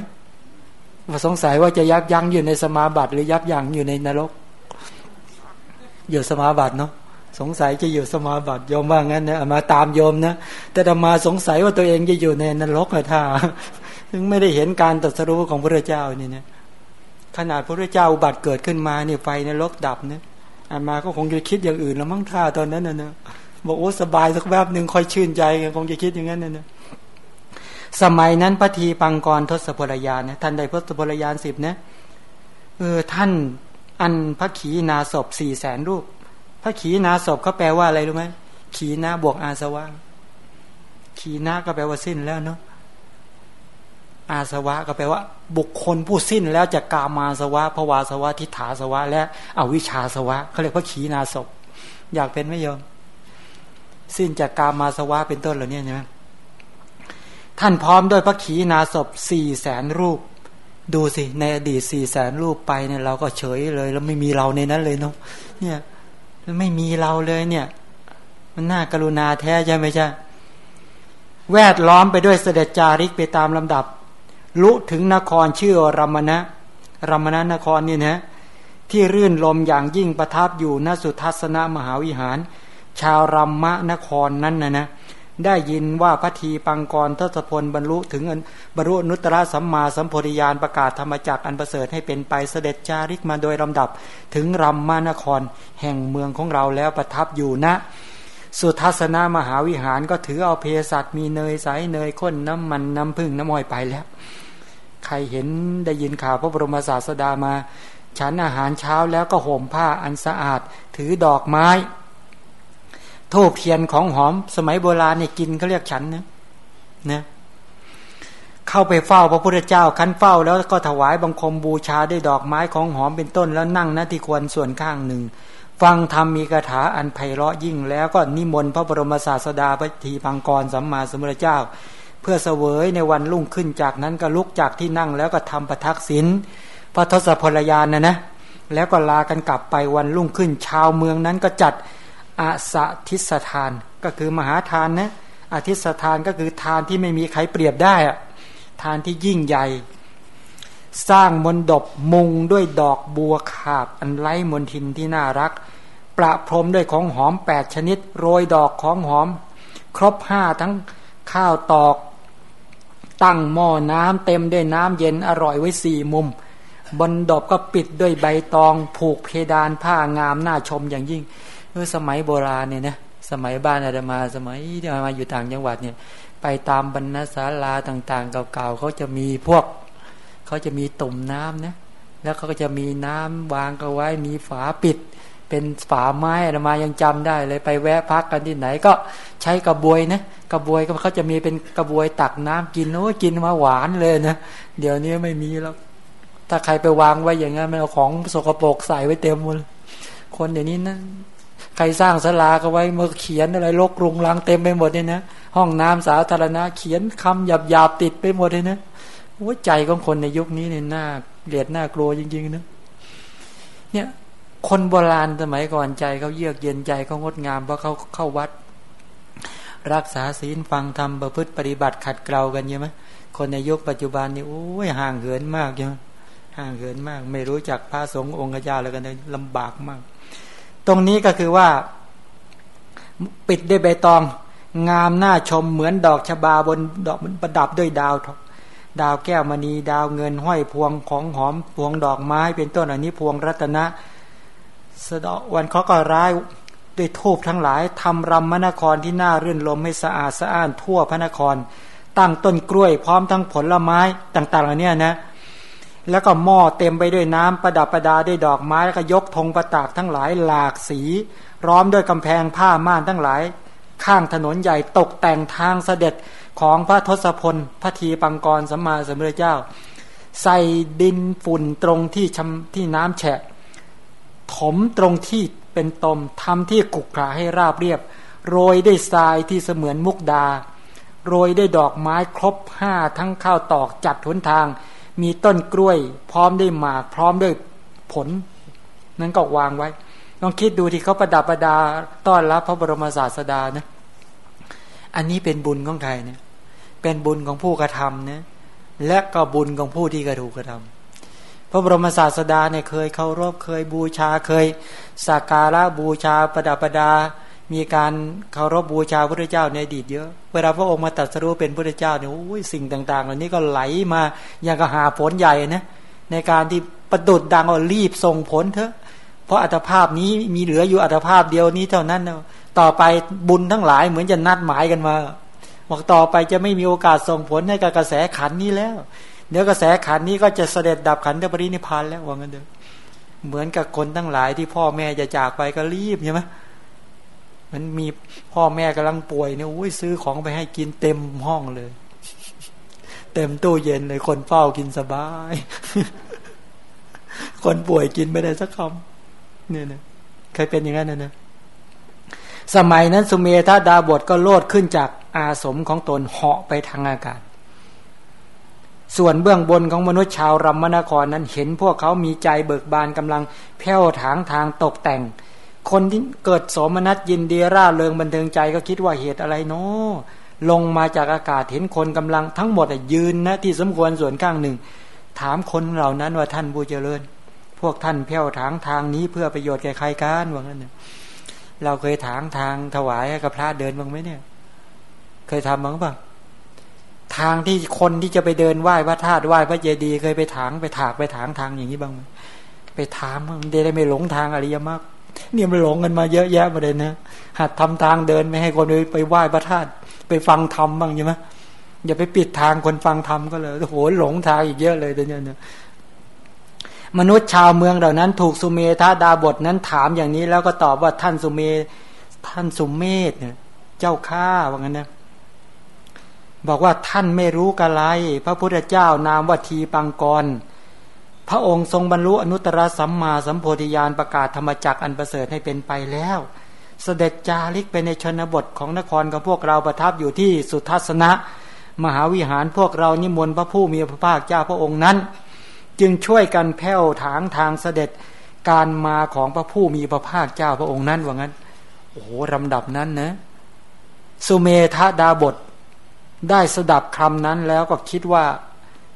สงสัยว่าจะยับยั้งอยู่ในสมาบัติหรือยับยั้งอยู่ในนรก อยู่สมาบัติเนาะสงสัยจะอยู่สมาบัติโยมว่างั้นนะมาตามโยมนะแต่ธรรมาสงสัยว่าตัวเองจะอยู่ในนรกอะท่าถึงไม่ได้เห็นการตรัสรู้ของพระเจ้านี่นะขนาดพระเจ้าอุบัติเกิดขึ้นมาเนี่ยไฟในรกดับเนี่ยอามาก็คงจะคิดอย่างอื่นแล้วมั้งท่าตอนนั้นนะเนะบอกโอ้สบายสักแวบหนึ่งค่อยชื่นใจคงจะคิดอย่างนั้นนะเนะ สมัยนั้นพระทีปังกรทศพลยานนะท่านได้ทศพลยานสิบนะเออท่านอันพระขีนาศพสี่แสนรูป พระขีนาศพเขาแปลว่าอะไรรู้ไหมขีนาบวกอาสวะ ขีนาก็แปลว่าสิ้นแล้วเนาะอาสวะก็แปลว่า บุคคลผู้สิ้นแล้วจากกามาสวะภวาสวะทิฏฐาสวะ และอวิชชาสวะเขาเรียกว่าขีนาศพอยากเป็นไหมโยมสิ้นจากกามาสวะเป็นต้นเหล่านี้ใช่ไหม ท่านพร้อมด้วยพระขีนาศพสี่แสนรูป ดูสิ ในอดีตสี่แสนรูปไปเนี่ยเราก็เฉยเลยแล้วไม่มีเราในนั้นเลยเนาะเนี่ยไม่มีเราเลยเนี่ย มันน่ากรุณาแท้ใช่ไหมใช่แวดล้อมไปด้วยเสด็จจาริกไปตามลำดับ ลุถึงนครชื่อรมณะรมณะนครนี่นะที่รื่นลมอย่างยิ่งประทับอยู่ณสุทัศนมหาวิหาร ชาวรัมมะนครนั้นนะนะ ได้ยินว่าพระทีปังกรทศพลบรรลุถึงบรรลุนุตตะสัมมาสัมโพธิญาณประกาศธรรมจักอันประเสริฐให้เป็นไปเสด็จจาริกมาโดยลำดับถึงรัมมานคร แห่งเมืองของเราแล้วประทับอยู่ณนะสุทัศนามหาวิหารก็ถือเอาเพสัตมีเนยใสเนยข้นน้ำมันน้ำพึ่งน้ำมอยไปแล้ว ใครเห็นได้ยินข่าวพระบรมศาสดามา ฉันอาหารเช้าแล้วก็ห่มผ้าอันสะอาด ถือดอกไม้ ทูบเทียนของหอม สมัยโบราณเนี่ยกินเขาเรียกฉันนะนะเข้าไปเฝ้าพระพุทธเจ้าคันเฝ้าแล้วก็ถวายบังคมบูชาด้วยดอกไม้ของหอมเป็นต้นแล้วนั่งนาที่ควรส่วนข้างหนึ่ง ฟังธรรมมีคาถาอันไพเราะยิ่งแล้วก็นิมนต์พระบรมศาสดาพระทีพังกรสัมมาสัมพุทธเจ้า เพื่อเสวยในวันรุ่งขึ้นจากนั้นก็ลุกจากที่นั่งแล้วก็ทำประทักษิณพระทศพลยานนะนะแล้วก็ลากันกลับไปวันรุ่งขึ้น ชาวเมืองนั้นก็จัด อาสทิสทานก็คือมหาทานนะอาทิสทานก็คือทานที่ไม่มีใครเปรียบได้อะทานที่ยิ่งใหญ่ สร้างมนดบมุงด้วยดอกบัวขาบอันไร้มนทินที่น่ารัก ประพรมด้วยของหอมแปดชนิด โรยดอกของหอม ครบห้าทั้งข้าวตอก ตั้งหม้อน้ำเต็มด้วยน้ำเย็นอร่อยไว้สี่มุมบนดบก็ปิดด้วยใบตอง ผูกเพดานผ้างามน่าชมอย่างยิ่ง อสมัยโบราณเนี่ยนะสมัยบ้านอาตมาสมัยที่มาอยู่ต่างจังหวัดเนี่ย ไปตามบรรณศาลาต่าง ๆ เก่าๆเขาจะมีพวกเขาจะมีตุ่มน้ำนะแล้วเขาก็จะมีน้ำวางก็ไว้มีฝาปิด เป็นฝาไม้อาตมายังจำได้เลยไปแวะพักกันที่ไหน ก็ใช้กระบวยนะกระบวยก็เขาจะมีเป็นกระบวยตักน้ำกินโอ้กินมาหวานเลยนะเดี๋ยวนี้ไม่มีแล้วถ้าใครไปวางไว้อย่างนั้นมันเอาของสกปรกใส่ไว้เต็มหมดคนเดี๋ยวนี้นะ ใครสร้างศาลาก็ไว้เมื่อเขียนอะไรลกรุงรังเต็มไปหมดเลยนะ ห้องน้ำสาธารณะ เขียนคำหยาบหยาบติดไปหมดเลยนะหัวใจของคนในยุคนี้เนี่ยน่าเกลียดน่ากลัวจริงๆนะเนี่ยคนโบราณสมัยก่อนใจเขาเยือกเย็นใจเขางดงามเพราะเขาเข้าวัด รักษาศีลฟังธรรมประพฤติปฏิบัติขัดเกลากันใช่ไหมคนในยุคปัจจุบันนี่โอ้ยห่างเหินมากใช่ไหมห่างเหินมาก ไม่รู้จักพระสงฆ์องค์เจ้าแล้วกันเลยลำบากมาก ตรงนี้ก็คือว่า ปิดด้วยใบตอง งามหน้าชมเหมือนดอกชบาบนดอกประดับด้วยดาวดาวแก้วมณีดาวเงินห้อยพวงของหอมพวงดอกไม้ เป็นต้นอันนี้พวงรัตนะสะดอกวันเขาก็ร้ายด้วยทูบทั้งหลายทำรำมนครที่น่ารื่นลมให้สะอาดสะอ้านทั่วพระนคร ตั้งต้นกล้วยพร้อมทั้งผลไม้ต่างๆเหล่านี้นะ แล้วก็หม้อเต็มไปด้วยน้ำประดับประดาด้วยดอกไม้แล้วก็ยกธงประตากทั้งหลายหลากสี ร้อมด้วยกำแพงผ้าม่านทั้งหลาย ข้างถนนใหญ่ตกแต่งทางเสด็จของพระทศพลพระทีปังกรสัมมาสัมพุทธเจ้า ใส่ดินฝุ่นตรงที่ชำที่น้ำแฉะ ถมตรงที่เป็นตมทำที่กุกขาให้ราบเรียบ โรยด้วยทรายที่เสมือนมุกดา โรยด้วยดอกไม้ครบห้าทั้งข้าวตอกจัดหนทาง มีต้นกล้วย พร้อมด้วยหมากพร้อมด้วยผล นั้นก็วางไว้ลองคิดดูที่เขาประดับประดาต้อนรับพระบรมศาสดานะ อันนี้เป็นบุญของใครเนี่ย เป็นบุญของผู้กระทำเนี่และก็บุญของผู้ที่กระถูกกระทำพระบรมศาสดาเนี่ยเคยเคารพเคยบูชาเคยสักการะบูชาประดับประดา มีการเคารพบบูชาพระเจ้าในอดีตเยอะ เวลาพระองค์มาตรัสรู้เป็นพระเจ้าเนี่ยโอ้ยสิ่งต่างๆเหล่านี้ก็ไหลมาอย่างกระหาผลใหญ่นะในการที่ประดุดดังว่ารีบส่งผลเถอะ เพราะอัตภาพนี้มีเหลืออยู่อัตภาพเดียวนี้เท่านั้นต่อไปบุญทั้งหลายเหมือนจะนัดหมายกันมาบอกต่อไปจะไม่มีโอกาสส่งผลให้กับกระแสขันนี้แล้ว เดี๋ยวกระแสขันนี้ก็จะเสด็จดับขันธปรินิพานแล้วว่างั้นเด้อเหมือนกับคนทั้งหลายที่พ่อแม่จะจากไปก็รีบใช่ไหม มันมีพ่อแม่กำลังป่วยเนี่ยโอ้ยซื้อของไปให้กินเต็มห้องเลย เต็มตู้เย็นเลยคนเฝ้ากินสบาย คนป่วยกินไม่ได้สักคำเนี่ยนะเคยเป็นอย่างนั้นนะนะสมัยนั้นสุเมธาดาบทก็โลดขึ้นจากอาสมของตนเหาะไปทางอากาศ ส่วนเบื้องบนของมนุษย์ชาวรัมมนครนั้นเห็นพวกเขามีใจเบิกบานกำลังแผ่วถางทางตกแต่ง คนที่เกิดโสมนัสยินดีร่าเริงบันเทิงใจก็คิดว่าเหตุอะไรเนาะลงมาจากอากาศเห็นคนกำลังทั้งหมดยืนนะที่สมควรส่วนข้างหนึ่ง ถามคนเหล่านั้นว่าท่านบูเจริญ พวกท่านแผ่วถางทางนี้เพื่อประโยชน์แก่ใครกันว่างั้นเนี่ยเราเคยถางทางถวายให้กับพระเดินบ้างไหมเนี่ย เคยทำบ้างป่ะทางที่คนที่จะไปเดินไหว้พระธาตุไหว้พระเจดีย์เคยไปถางไปถากไปถางทางอย่างนี้บ้างไหมไปถามมันได้ไม่หลงทางอริยมรรค เนี่ยมันหลงกันมาเยอะแยะประเด็นนะหัดทำทางเดินไม่ให้คนไปไปไหว้พระธาตุไปฟังธรรมบ้างใช่ไหมอย่าไปปิดทางคนฟังธรรมก็เลยโอ้โหหลงทางอีกเยอะเลยเดี๋ยวนี้มนุษย์ชาวเมืองเหล่านั้น ถูกสุเมธาดาบทนั้นถามอย่างนี้ แล้วก็ตอบว่าท่านสุเมท่านสุเมธเนี่ย เจ้าข้าว่างั้นนะบอกว่าท่านไม่รู้กะไร พระพุทธเจ้านามว่าทีปังกร พระองค์ทรงบรรลุอนุตตรสัมมาสัมโพธิญาณประกาศธรรมจักอันประเสริฐให้เป็นไปแล้ว เสด็จจาริกไปในชนบทของนครกับพวกเราประทับอยู่ที่สุทัศนะ มหาวิหารพวกเรานิมนต์พระผู้มีพระภาคเจ้าพระองค์นั้น จึงช่วยกันแผ่วถางทางเสด็จการมาของพระผู้มีพระภาคเจ้าพระองค์นั้นว่างั้นโอ้โหลำดับนั้นนะสุเมธาดาบทได้สดับคำนั้นแล้วก็คิดว่า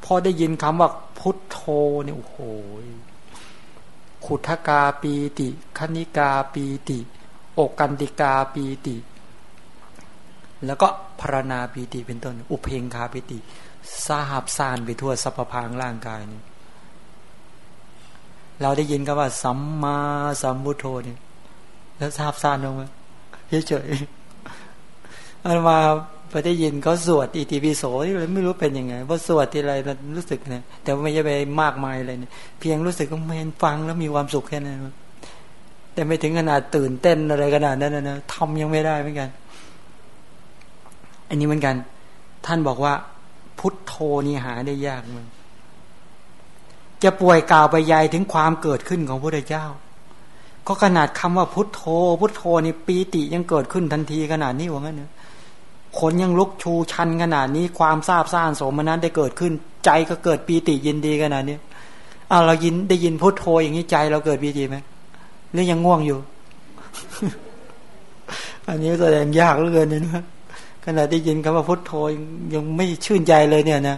พอได้ยินคำว่า พุทโธเนี่ยโอ้โหขุทกาปีติคณิกาปีติอกกันติกาปีติ แล้วก็พรณาปีติเป็นต้น อุเพงคาปีติสาหับซานไปทั่วสัพพางร่างกายนี่เราได้ยินกันว่า สัมมาสัมพุทโธเนี่ยแล้วทราบซานลงมาเฉยๆอันมา พอได้ยินเขาสวดอิติปิโสที่เราไม่รู้เป็นยังไงพอสวดที่ไรเรารู้สึกนี่ยแต่ไม่ใช่ไปมากมายเลยเนี่ยเพียงรู้สึกก็เห็นฟังแล้วมีความสุขแค่นั้นแต่ไม่ถึงขนาดตื่นเต้นอะไรขนาดนั้นนะทำยังไม่ได้เหมือนกัน อันนี้เหมือนกัน ท่านบอกว่า พุทโธนี่หาได้ยากมันจะป่วยกล่าวไปยายถึงความเกิดขึ้นของพระเจ้า ก็ขนาดคำว่าพุทโธ พุทโธนี่ปีติยังเกิดขึ้นทันทีขนาดนี้ว่างั้นเนอะ ขนยังลุกชูชันขนาดนี้ความทราบซ่านสมนั้นได้เกิดขึ้น ใจก็เกิดปีติยินดีขนาดนี้อาเรายินได้ยินพุทโธอย่างนี้ใจเราเกิดปีติไหมหรือยังง่วงอยู่ อันนี้แสดงยากเหลือเกินนะขณะได้ยินคำว่าพุทโธยังไม่ชื่นใจเลยเนี่ยนะ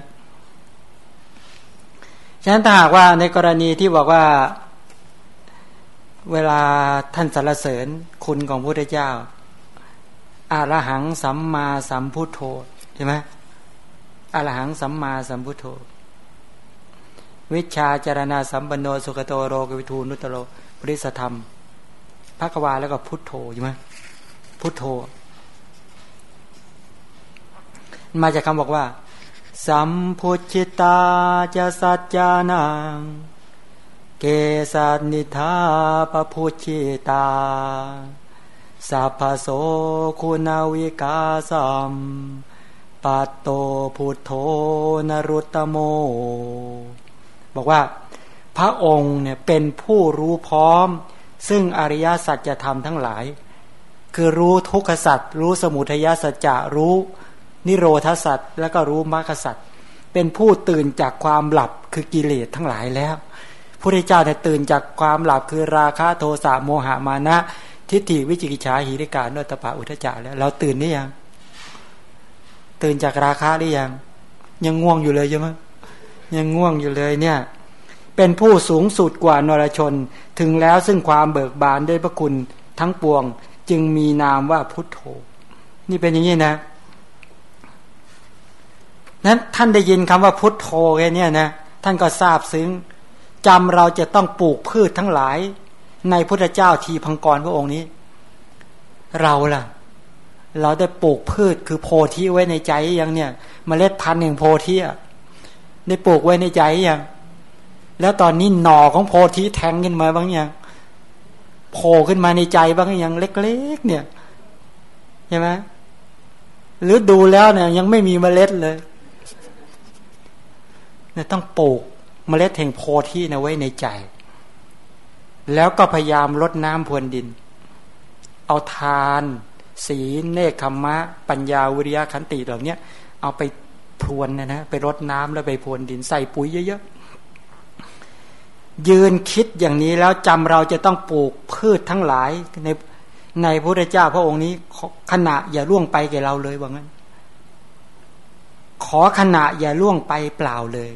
ฉะนั้นถ้าหากว่าในกรณีที่บอกว่า เวลาท่านสรรเสริญคุณของพระพุทธเจ้า อารหังสัมมาสัมพุทโธใช่ไหมอรหังสัมมาสัมพุทโธ วิชาจารณาสัมปันโนสุขโตโรกวิทูนุตโรปริสธรรมพระกวาแล้วก็พุทโธใช่ไหมพุทโธ มาจากคำบอกว่า สัมพุชิตาจะสัจจานังเกสันิธาปพุชิตา สัพพโสคุณาวิกาสัมปัตโตพุทโธนรุตโม บอกว่าพระองค์เนี่ยเป็นผู้รู้พร้อม ซึ่งอริยสัจจะทำทั้งหลาย คือรู้ทุกขสัจรู้สมุทัยสัจจะรู้นิโรธสัจแล้วก็รู้มรรคสัจเป็นผู้ตื่นจากความหลับคือกิเลสทั้งหลายแล้วพระเจ้าเนี่ยตื่นจากความหลับคือราคะโทสะโมหะมานะ ทิฏฐิวิจิกิจฉาหิริกาโนตปะอุทจจะแล้ว เราตื่นนี่ยัง ตื่นจากราคะหรือยัง ยังง่วงอยู่เลยใช่ไหมยังง่วงอยู่เลยเนี่ย เป็นผู้สูงสุดกว่านรชน ถึงแล้วซึ่งความเบิกบานด้วยพระคุณทั้งปวง จึงมีนามว่าพุทโธ นี่เป็นอย่างนี้นะนั้นท่านได้ยินคำว่าพุทโธแค่นี้นะท่านก็ทราบซึ้งจำเราจะต้องปลูกพืชทั้งหลาย ในพุทธเจ้าทีพังกรพระองค์นี้ เราล่ะ เราได้ปลูกพืชคือโพธิไว้ในใจยังเนี่ยมเมล็ดพันธุ์แห่งโพธิอะได้ปลูกไว้ในใจยังแล้วตอนนี้หน่อของโพธิแทงขึ้นมาบ้างยังโผล่ขึ้นมาในใจบ้างยังเล็ก ๆ เนี่ยใช่ไหมหรือดูแล้วเนี่ย ยังไม่มีเมล็ดเลยเนี่ยต้องปลูกเมล็ดแห่งโพธินะไว้ในใจ แล้วก็พยายามลดน้ำพรวนดิน เอาทาน ศีลเนคขมะ ปัญญาวิริยะขันติเหล่านี้เอาไปพรวนนะนะไปรดน้ำแล้วไปพรวนดินใส่ปุ๋ยเยอะๆ ยืนคิดอย่างนี้แล้วจำเราจะต้องปลูกพืชทั้งหลายในในพระเจ้าพระองค์นี้ขณะอย่าล่วงไปแก่เราเลยว่างั้น ขอขณะอย่าล่วงไปเปล่าเลย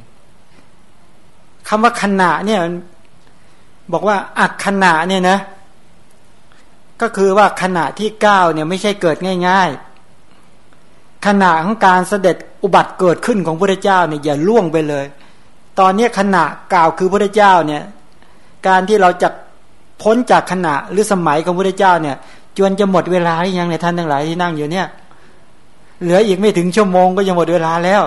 คำว่าขณะเนี่ย บอกว่าอัดขณะเนี่ยนะ ก็คือว่าขณะที่เก้าเนี่ยไม่ใช่เกิดง่าย ๆ ขณะของการเสด็จอุบัติเกิดขึ้นของพระเจ้าเนี่ยอย่าล่วงไปเลย ตอนนี้ขณะกล่าวคือพระเจ้าเนี่ย การที่เราจะพ้นจากขณะหรือสมัยของพระเจ้าเนี่ย จวนจะหมดเวลาหรือยังในท่านทั้งหลายที่นั่งอยู่เนี่ย เหลืออีกไม่ถึงชั่วโมงก็จะหมดเวลาแล้ว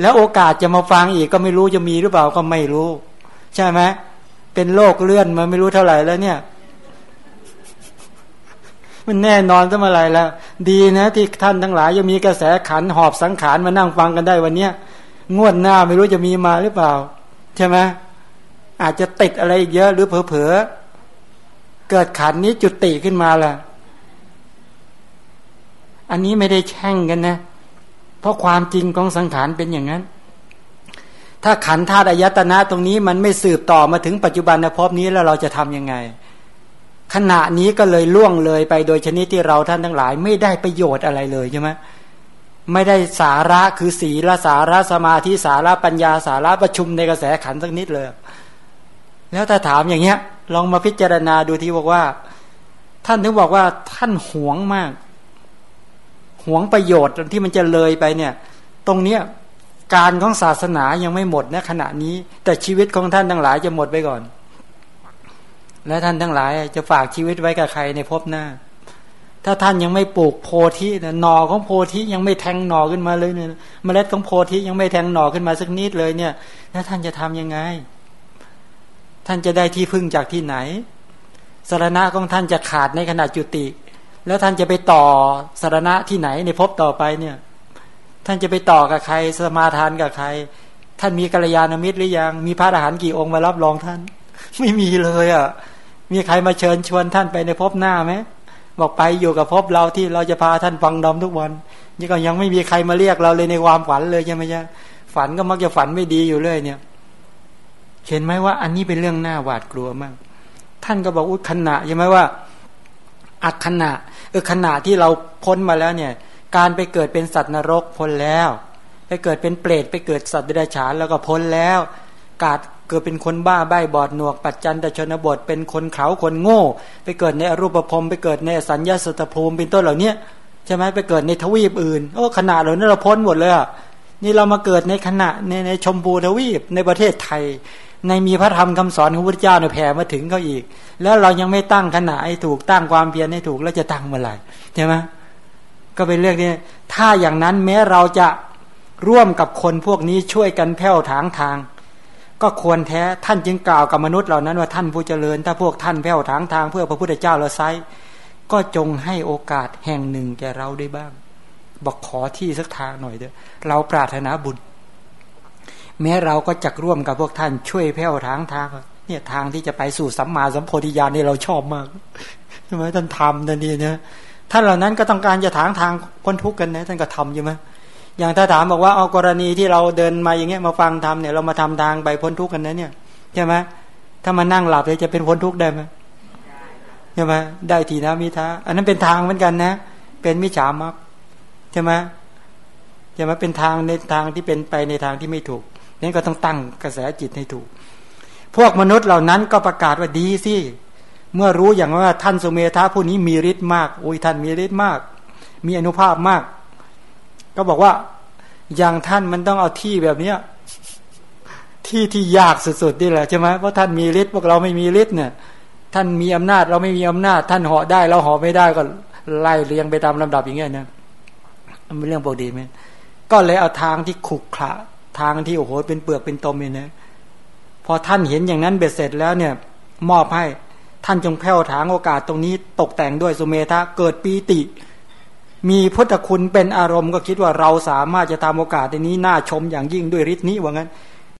แล้วโอกาสจะมาฟังอีกก็ไม่รู้จะมีหรือเปล่าก็ไม่รู้ ใช่ไหมเป็นโลกเลื่อนมาไม่รู้เท่าไหร่แล้วเนี่ย มันแน่นอนจะมาอะไรแล้ว ดีนะที่ท่านทั้งหลายยังมีกระแสขันหอบสังขารมานั่งฟังกันได้วันเนี้ยงวดหน้าไม่รู้จะมีมาหรือเปล่า ใช่ไหมอาจจะติดอะไรอีกเยอะ หรือเผลอๆเกิดขันนี้จุดติขึ้นมาล่ะ อันนี้ไม่ได้แช่งกันนะ เพราะความจริงของสังขารเป็นอย่างนั้น ถ้าขันธาตุอายตนะตรงนี้มันไม่สืบต่อมาถึงปัจจุบันนภพนี้แล้วเราจะทํำยังไง ขณะนี้ก็เลยล่วงเลยไปโดยชนิดที่เราท่านทั้งหลาย ไม่ได้ประโยชน์อะไรเลยใช่ไหมไม่ได้สาระคือศีลสาระสมาธิสาระปัญญาสาระประชุมในกระแสขันสักนิดเลย แล้วถ้าถามอย่างเงี้ย ลองมาพิจารณาดูที่บอกว่า ท่านถึงบอกว่าท่านหวงมากหวงประโยชน์ที่มันจะเลยไปเนี่ย ตรงเนี้ย การของศาสนายังไม่หมดนะขณะนี้ แต่ชีวิตของท่านทั้งหลายจะหมดไปก่อน และท่านทั้งหลายจะฝากชีวิตไว้กับใครในภพหน้า ถ้าท่านยังไม่ปลูกโพธินะหน่อของโพธิยังไม่แทงหน่อขึ้นมาเลยเนี่ยเมล็ดของโพธิยังไม่แทงหน่อขึ้นมาสักนิดเลยเนี่ยแล้วท่านจะทํำยังไง ท่านจะได้ที่พึ่งจากที่ไหนสารณะของท่านจะขาดในขณะจุติ แล้วท่านจะไปต่อสารณะที่ไหนในภพต่อไปเนี่ย ท่านจะไปต่อกับใคร สมาทานกับใคร ท่านมีกัลยาณมิตรหรือยัง มีพระอรหันต์กี่องค์มารับรองท่าน ไม่มีเลยอะ่ะ มีใครมาเชิญชวนท่านไปในภพหน้าไหมบอกไปอยู่กับภพเราที่เราจะพาท่านฟังดอมทุกวันนี่ก็ยังไม่มีใครมาเรียกเราเลยในความฝันเลยใช่ไหมจ๊ะฝันก็มักจะฝันไม่ดีอยู่เรื่อยเนี่ย เห็นไหมว่าอันนี้เป็นเรื่องน่าหวาดกลัวมาก ท่านก็บอกอุ้ขณะใช่ไหมว่าอักขณะเออขณะที่เราพ้นมาแล้วเนี่ย การไปเกิดเป็นสัตว์นรกพ้นแล้ว ไปเกิดเป็นเปรตไปเกิดสัตว์เดรัจฉานแล้วก็พ้นแล้ว กาดเกิดเป็นคนบ้าใบบอดหนวก ปัจจันตชนบท เป็นคนเขาคนโง่ ไปเกิดในอรูปภพไปเกิดในสัญญาสตภูมิเป็นต้นเหล่านี้ใช่ไหมไปเกิดในทวีปอื่นโอ้ขนาดเหล่านั้นเราพ้นหมดเลยนี่เรามาเกิดในขณะในในชมพูทวีปในประเทศไทย ในมีพระธรรมคำสอนของพระเจ้าในแผ่มาถึงเขาอีก แล้วเรายังไม่ตั้งขณะให้ถูกตั้งความเพียรให้ถูกแล้วจะตั้งเมื่อไหร่ใช่ไหม ก็เป็นเรื่องนี้ถ้าอย่างนั้นแม้เราจะร่วมกับคนพวกนี้ช่วยกันแผ่วถางทาง ก็ควรแท้ท่านจึงกล่าวกับมนุษย์เหล่านั้นว่าท่านผู้เจริญ ถ้าพวกท่านแผ่วถางทางเพื่อพระพุทธเจ้าเราไซก็จงให้โอกาสแห่งหนึ่งแก่เราได้บ้าง บอกขอที่สักทางหน่อยเถอะเราปรารถนาบุญ แม้เราก็จะร่วมกับพวกท่านช่วยแผ่วทางทางเนี่ยทางที่จะไปสู่สัมมาสัมโพธิญาณนี่เราชอบมากใช่ไหมท่านทำนั่นนี่นะ ท่านเหล่านั้นก็ต้องการจะถางทางพ้นทุกข์กันนะท่านก็ทำใช่ไหมอย่างถ้าถามบอกว่าเอากรณีที่เราเดินมาอย่างเงี้ยมาฟังทำเนี่ยเรามาทำทางไปพ้นทุกข์กันนะเนี่ยใช่ไหมถ้ามานั่งหลับเลยจะเป็นพ้นทุกข์ได้ไหมใช่ไหมได้ทีนะมิท้าอันนั้นเป็นทางเหมือนกันนะ เป็นมิจฉามักใช่ไหมใช่ไหมเป็นทางในทางที่เป็นไปในทางที่ไม่ถูกนั้นก็ต้องตั้งกระแสจิตให้ถูก พวกมนุษย์เหล่านั้นก็ประกาศว่าดีสิ เมื่อรู้อย่างว่าท่านสุเมธาผู้นี้มีฤทธิ์มากโอ้ยท่านมีฤทธิ์มาก มีอนุภาพมาก ก็บอกว่าอย่างท่านมันต้องเอาที่แบบเนี้ยที่ที่ยากสุดๆนี่แหละใช่ไหมเพราะท่านมีฤทธิ์พวกเราไม่มีฤทธิ์เนี่ย ท่านมีอำนาจเราไม่มีอำนาจ ท่านเหาะได้เราเหาะไม่ได้ก็ไล่เรียงไปตามลำดับอย่างเงี้ยนะมันเป็นเรื่องปกติไหมก็เลยเอาทางที่ขุกขระทางที่โอ้โหเป็นเปลือกเป็นตมเนี่ยนะพอท่านเห็นอย่างนั้นเบ็ดเสร็จแล้วเนี่ย มอบให้ ท่านจงแผ่วถางโอกาสตรงนี้ตกแต่งด้วยสุเมธะเกิดปีติ มีพุทธคุณเป็นอารมณ์ก็คิดว่าเราสามารถจะทำโอกาสในนี้น่าชมอย่างยิ่งด้วยฤทธิ์นี้ว่างั้น